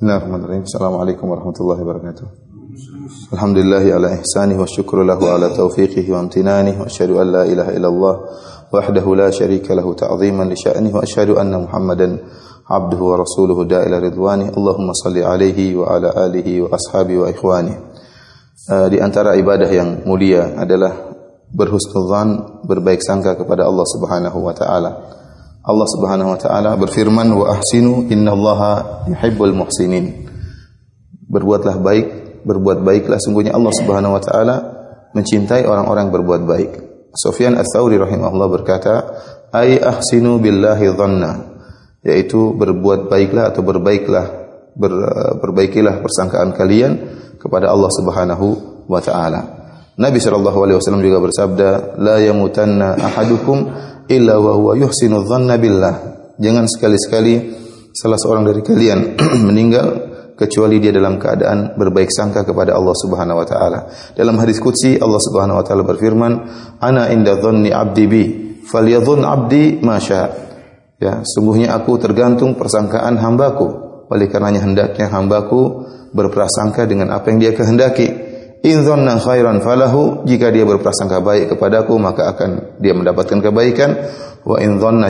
Bismillahirrahmanirrahim. Assalamualaikum warahmatullahi wabarakatuh. Alhamdulillah ala ihsanih wa syukru lahu ala taufiqihi wa amtinanih wa asyhadu an la ilaha illallah wahdahu la syarika lahu ta'ziman li sya'nihi wa asyhadu anna Muhammadan abduhu wa rasuluhu da'ila ridwani. Allahumma salli alaihi wa ala alihi wa ashabi wa ikhwani. Uh, di antara ibadah yang mulia adalah berhusnudzan, berbaik sangka kepada Allah Subhanahu wa taala. Allah Subhanahu wa taala berfirman wa ahsinu innallaha yuhibbul muhsinin. Berbuatlah baik, berbuat baiklah sungguhnya Allah Subhanahu wa taala mencintai orang-orang berbuat baik. Sufyan Ats-Tsauri rahimahullah berkata, "Ai ahsinu billahi dhanna." Yaitu berbuat baiklah atau berbaiklah ber, perbaikilah persangkaan kalian kepada Allah Subhanahu wa taala. Nabi sallallahu alaihi wasallam juga bersabda, "La yamutanna ahadukum illa wa huwa yuhsinu dhanna billah. Jangan sekali-sekali salah seorang dari kalian meninggal kecuali dia dalam keadaan berbaik sangka kepada Allah Subhanahu wa taala. Dalam hadis qudsi Allah Subhanahu wa taala berfirman, "Ana inda dhanni 'abdi bi, falyadhun 'abdi ma Ya, sungguhnya aku tergantung persangkaan hambaku. Oleh karenanya hendaknya hambaku berprasangka dengan apa yang dia kehendaki. In dhanna khairan falahu, jika dia berprasangka baik kepadaku maka akan dia mendapatkan kebaikan. Wa in dhanna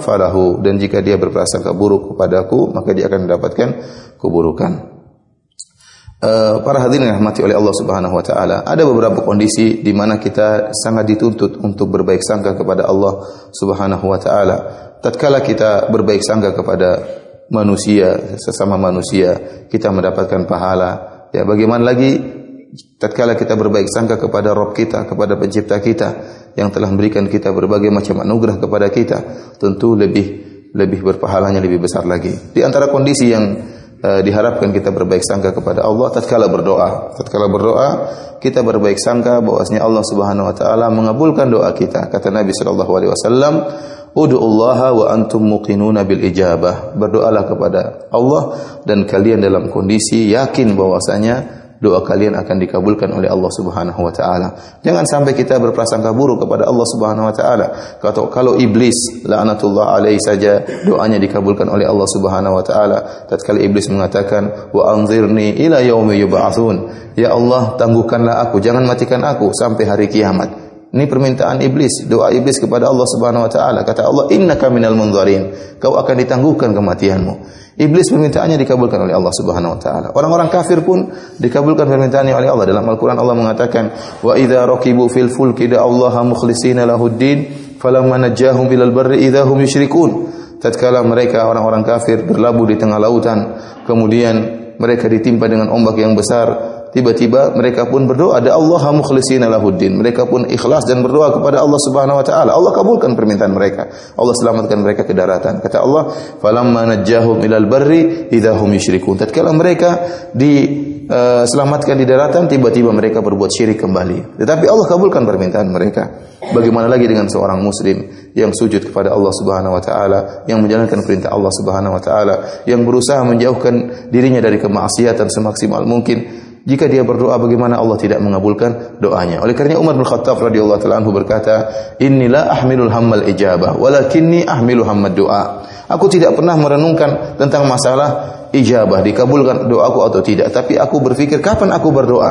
falahu, dan jika dia berprasangka buruk kepadaku maka dia akan mendapatkan keburukan. Uh, para hadirin yang rahmati oleh Allah Subhanahu wa taala, ada beberapa kondisi di mana kita sangat dituntut untuk berbaik sangka kepada Allah Subhanahu wa taala. Tatkala kita berbaik sangka kepada manusia, sesama manusia, kita mendapatkan pahala. Ya, bagaimana lagi tatkala kita berbaik sangka kepada Rob kita, kepada pencipta kita yang telah memberikan kita berbagai macam anugerah kepada kita, tentu lebih lebih berpahalanya lebih besar lagi. Di antara kondisi yang uh, diharapkan kita berbaik sangka kepada Allah tatkala berdoa. Tatkala berdoa, kita berbaik sangka bahwasanya Allah Subhanahu wa taala mengabulkan doa kita. Kata Nabi sallallahu alaihi wasallam, Udu'ullaha wa antum muqinuna bil ijabah. Berdoalah kepada Allah dan kalian dalam kondisi yakin bahwasanya doa kalian akan dikabulkan oleh Allah Subhanahu wa taala. Jangan sampai kita berprasangka buruk kepada Allah Subhanahu wa taala. Kalau kalau iblis laknatullah alaihi saja doanya dikabulkan oleh Allah Subhanahu wa taala. Tatkala iblis mengatakan wa anzirni ila yaumi yub'atsun. Ya Allah, tangguhkanlah aku, jangan matikan aku sampai hari kiamat. Ini permintaan iblis, doa iblis kepada Allah Subhanahu wa taala. Kata Allah, "Innaka minal munzarin." Kau akan ditangguhkan kematianmu. Iblis permintaannya dikabulkan oleh Allah Subhanahu wa taala. Orang-orang kafir pun dikabulkan permintaannya oleh Allah. Dalam Al-Qur'an Allah mengatakan, "Wa idza raqibu fil fulki Allah mukhlishina lahuddin, falamma najahum ilal barri idza hum yusyrikun." Tatkala mereka orang-orang kafir berlabuh di tengah lautan, kemudian mereka ditimpa dengan ombak yang besar, tiba-tiba mereka pun berdoa ada Allah mukhlisina lahuddin. Mereka pun ikhlas dan berdoa kepada Allah Subhanahu wa taala. Allah kabulkan permintaan mereka. Allah selamatkan mereka ke daratan. Kata Allah falamma najjahum ilal barri idahum yusyrikun tatkala mereka di uh, selamatkan di daratan tiba-tiba mereka berbuat syirik kembali. Tetapi Allah kabulkan permintaan mereka. Bagaimana lagi dengan seorang muslim yang sujud kepada Allah Subhanahu wa taala yang menjalankan perintah Allah Subhanahu wa taala yang berusaha menjauhkan dirinya dari kemaksiatan semaksimal mungkin jika dia berdoa bagaimana Allah tidak mengabulkan doanya. Oleh karena Umar bin Khattab radhiyallahu taala anhu berkata, "Inilah ahmilul hammal ijabah, walakinni ahmilu hammad doa." Aku tidak pernah merenungkan tentang masalah ijabah, dikabulkan doaku atau tidak, tapi aku berpikir kapan aku berdoa?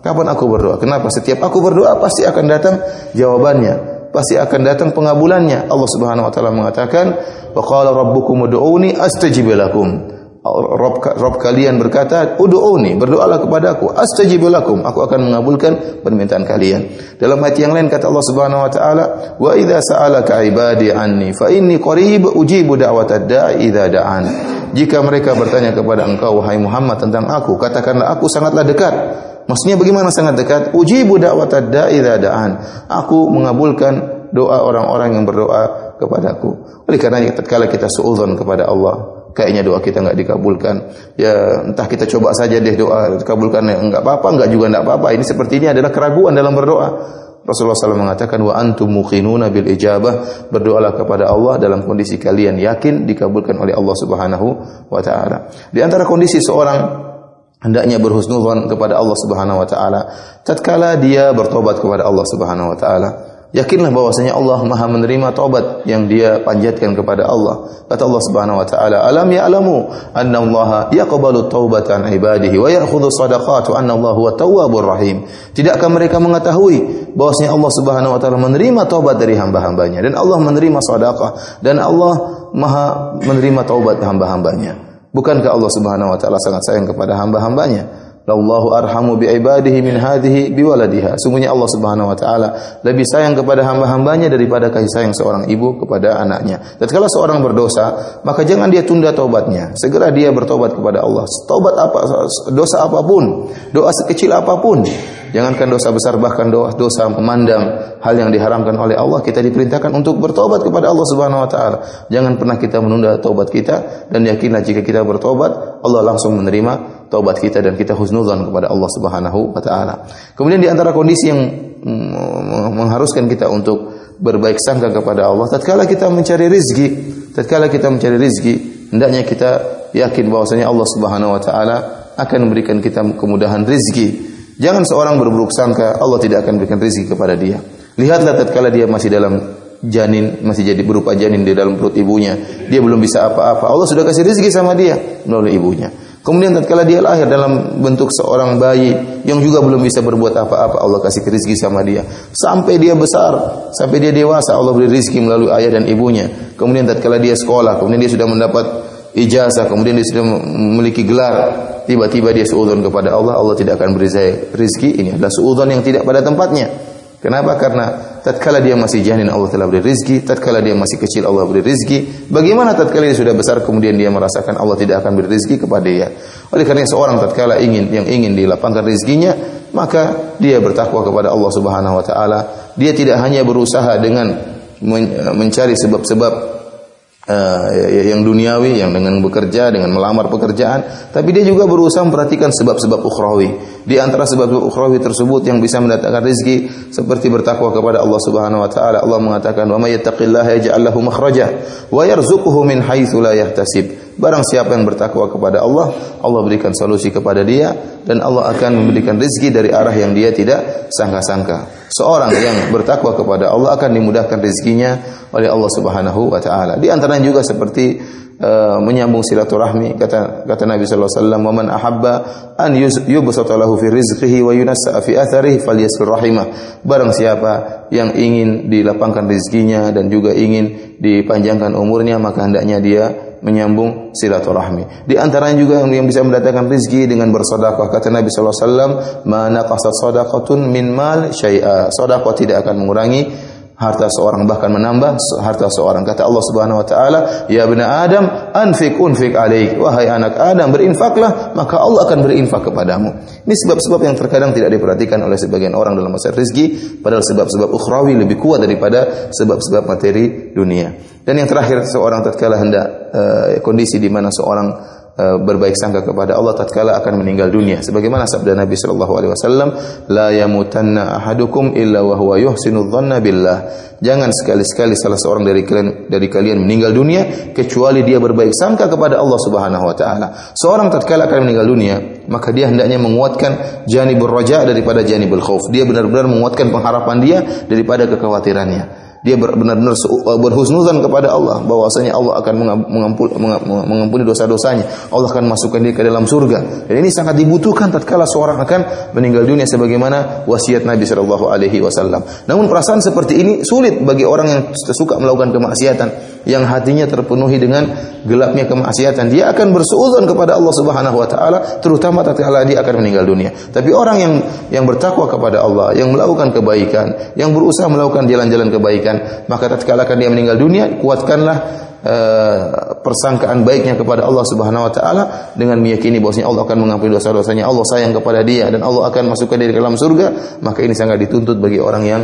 Kapan aku berdoa? Kenapa setiap aku berdoa pasti akan datang jawabannya pasti akan datang pengabulannya. Allah Subhanahu wa taala mengatakan, "Wa qala rabbukum ud'uni astajib lakum." Rob, Rob kalian berkata, "Ud'uni, berdoalah kepadaku, astajib lakum, aku akan mengabulkan permintaan kalian." Dalam ayat yang lain kata Allah Subhanahu wa taala, "Wa idza sa'alaka 'ibadi anni fa inni qarib ujibu da'watad da'i da'an." Jika mereka bertanya kepada engkau wahai Muhammad tentang aku, katakanlah aku sangatlah dekat. Maksudnya bagaimana sangat dekat? Ujibu da'watad da'i da'an. Aku mengabulkan doa orang-orang yang berdoa kepadaku. Oleh karena tatkala kita suudzon kepada Allah, kayaknya doa kita enggak dikabulkan. Ya entah kita coba saja deh doa dikabulkan ya enggak apa-apa, enggak juga enggak apa-apa. Ini seperti ini adalah keraguan dalam berdoa. Rasulullah SAW mengatakan wa antum muqinuna bil ijabah berdoalah kepada Allah dalam kondisi kalian yakin dikabulkan oleh Allah Subhanahu wa taala. Di antara kondisi seorang hendaknya berhusnudzon kepada Allah Subhanahu wa taala tatkala dia bertobat kepada Allah Subhanahu wa taala Yakinlah bahwasanya Allah Maha menerima taubat yang dia panjatkan kepada Allah. Kata Allah Subhanahu wa taala, "Alam ya'lamu anna Allah yaqbalu taubata an ibadihi wa ya'khudhu shadaqat wa anna Allah huwa tawwabur rahim." Tidakkah mereka mengetahui bahwasanya Allah Subhanahu wa taala menerima taubat dari hamba-hambanya dan Allah menerima sedekah dan Allah Maha menerima taubat hamba-hambanya. Bukankah Allah Subhanahu wa taala sangat sayang kepada hamba-hambanya? Lallahu arhamu bi ibadihi min hadhihi bi waladiha. Sungguhnya Allah Subhanahu wa taala lebih sayang kepada hamba-hambanya daripada kasih sayang seorang ibu kepada anaknya. Dan kalau seorang berdosa, maka jangan dia tunda taubatnya. Segera dia bertobat kepada Allah. Taubat apa dosa apapun, doa sekecil apapun, Jangankan dosa besar bahkan dosa memandang hal yang diharamkan oleh Allah kita diperintahkan untuk bertobat kepada Allah Subhanahu wa taala. Jangan pernah kita menunda taubat kita dan yakinlah jika kita bertobat Allah langsung menerima taubat kita dan kita husnuzan kepada Allah Subhanahu wa taala. Kemudian di antara kondisi yang mengharuskan kita untuk berbaik sangka kepada Allah tatkala kita mencari rezeki, tatkala kita mencari rezeki, hendaknya kita yakin bahwasanya Allah Subhanahu wa taala akan memberikan kita kemudahan rezeki Jangan seorang berburuk sangka Allah tidak akan berikan rezeki kepada dia. Lihatlah tatkala dia masih dalam janin, masih jadi berupa janin di dalam perut ibunya. Dia belum bisa apa-apa. Allah sudah kasih rezeki sama dia melalui ibunya. Kemudian tatkala dia lahir dalam bentuk seorang bayi yang juga belum bisa berbuat apa-apa, Allah kasih rezeki sama dia. Sampai dia besar, sampai dia dewasa, Allah beri rezeki melalui ayah dan ibunya. Kemudian tatkala dia sekolah, kemudian dia sudah mendapat ijazah, kemudian dia sudah memiliki gelar, tiba-tiba dia suudzon kepada Allah, Allah tidak akan beri saya rezeki. Ini adalah suudzon yang tidak pada tempatnya. Kenapa? Karena tatkala dia masih janin Allah telah beri rezeki, tatkala dia masih kecil Allah beri rezeki. Bagaimana tatkala dia sudah besar kemudian dia merasakan Allah tidak akan beri rezeki kepada dia. Oleh karena seorang tatkala ingin yang ingin dilapangkan rezekinya, maka dia bertakwa kepada Allah Subhanahu wa taala. Dia tidak hanya berusaha dengan mencari sebab-sebab uh, yang duniawi yang dengan bekerja dengan melamar pekerjaan. Tapi dia juga berusaha memperhatikan sebab-sebab ukhrawi. Di antara sebab-sebab ukhrawi tersebut yang bisa mendatangkan rezeki seperti bertakwa kepada Allah Subhanahu wa taala Allah mengatakan wa may yattaqillaha yaj'al lahu makhraja wa yarzuquhu min haitsu la yahtasib. Barang siapa yang bertakwa kepada Allah, Allah berikan solusi kepada dia dan Allah akan memberikan rezeki dari arah yang dia tidak sangka-sangka. Seorang yang bertakwa kepada Allah akan dimudahkan rezekinya oleh Allah Subhanahu wa taala. Di antaranya juga seperti uh, menyambung silaturahmi kata kata Nabi sallallahu alaihi wasallam, "Man ahabba an yubsata lahu fi rizqihi wa yunassa fi atharihi falyasir rahimah." Barang siapa yang ingin dilapangkan rezekinya dan juga ingin dipanjangkan umurnya, maka hendaknya dia menyambung silaturahmi. Di antaranya juga yang bisa mendatangkan rezeki dengan bersedekah. Kata Nabi sallallahu alaihi wasallam, "Ma naqasat sadaqatun min mal syai'a." Sedekah tidak akan mengurangi harta seorang bahkan menambah harta seorang. Kata Allah Subhanahu wa taala ya bani adam anfik unfik alaik. Wahai anak adam berinfaklah maka Allah akan berinfak kepadamu. Ini sebab-sebab yang terkadang tidak diperhatikan oleh sebagian orang dalam masalah rezeki padahal sebab-sebab ukhrawi lebih kuat daripada sebab-sebab materi dunia. Dan yang terakhir seorang tatkala hendak uh, kondisi di mana seorang berbaik sangka kepada Allah tatkala akan meninggal dunia. Sebagaimana sabda Nabi sallallahu alaihi wasallam la yamutanna ahadukum illa wa huwa yuhsinu dhanna billah. Jangan sekali-sekali salah seorang dari kalian dari kalian meninggal dunia kecuali dia berbaik sangka kepada Allah Subhanahu wa taala. Seorang tatkala akan meninggal dunia maka dia hendaknya menguatkan janibur raja daripada janibul khauf dia benar-benar menguatkan pengharapan dia daripada kekhawatirannya dia benar-benar uh, berhusnuzan kepada Allah bahwasanya Allah akan mengampuni dosa-dosanya. Allah akan masukkan dia ke dalam surga. Dan ini sangat dibutuhkan tatkala seorang akan meninggal dunia sebagaimana wasiat Nabi Shallallahu alaihi wasallam. Namun perasaan seperti ini sulit bagi orang yang suka melakukan kemaksiatan yang hatinya terpenuhi dengan gelapnya kemaksiatan. Dia akan bersuudzon kepada Allah Subhanahu wa taala terutama tatkala dia akan meninggal dunia. Tapi orang yang yang bertakwa kepada Allah, yang melakukan kebaikan, yang berusaha melakukan jalan-jalan kebaikan maka tatkala dia meninggal dunia, kuatkanlah uh, persangkaan baiknya kepada Allah Subhanahu wa taala dengan meyakini bahwasanya Allah akan mengampuni dosa-dosanya, Allah sayang kepada dia dan Allah akan masukkan dia ke dalam surga, maka ini sangat dituntut bagi orang yang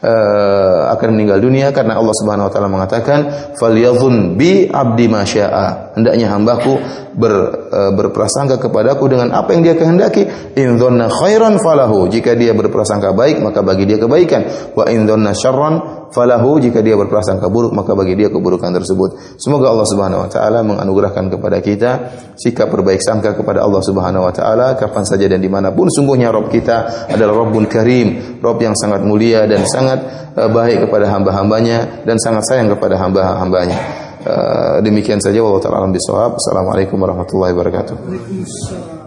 uh, akan meninggal dunia karena Allah Subhanahu wa taala mengatakan falyadhun bi abdi masya'a hendaknya hambaku ber, uh, berprasangka kepadaku dengan apa yang dia kehendaki. In dzanna khairan falahu. Jika dia berprasangka baik maka bagi dia kebaikan. Wa in dzanna syarran falahu jika dia berprasangka buruk maka bagi dia keburukan tersebut. Semoga Allah Subhanahu wa taala menganugerahkan kepada kita sikap berbaik sangka kepada Allah Subhanahu wa taala kapan saja dan di mana pun sungguhnya Rob kita adalah Rabbun Karim, Rob yang sangat mulia dan sangat uh, baik kepada hamba-hambanya dan sangat sayang kepada hamba-hambanya. Uh, demikian saja wallahu taala bisawab. Assalamualaikum warahmatullahi wabarakatuh.